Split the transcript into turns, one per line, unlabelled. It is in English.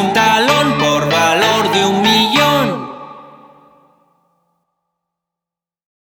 un talón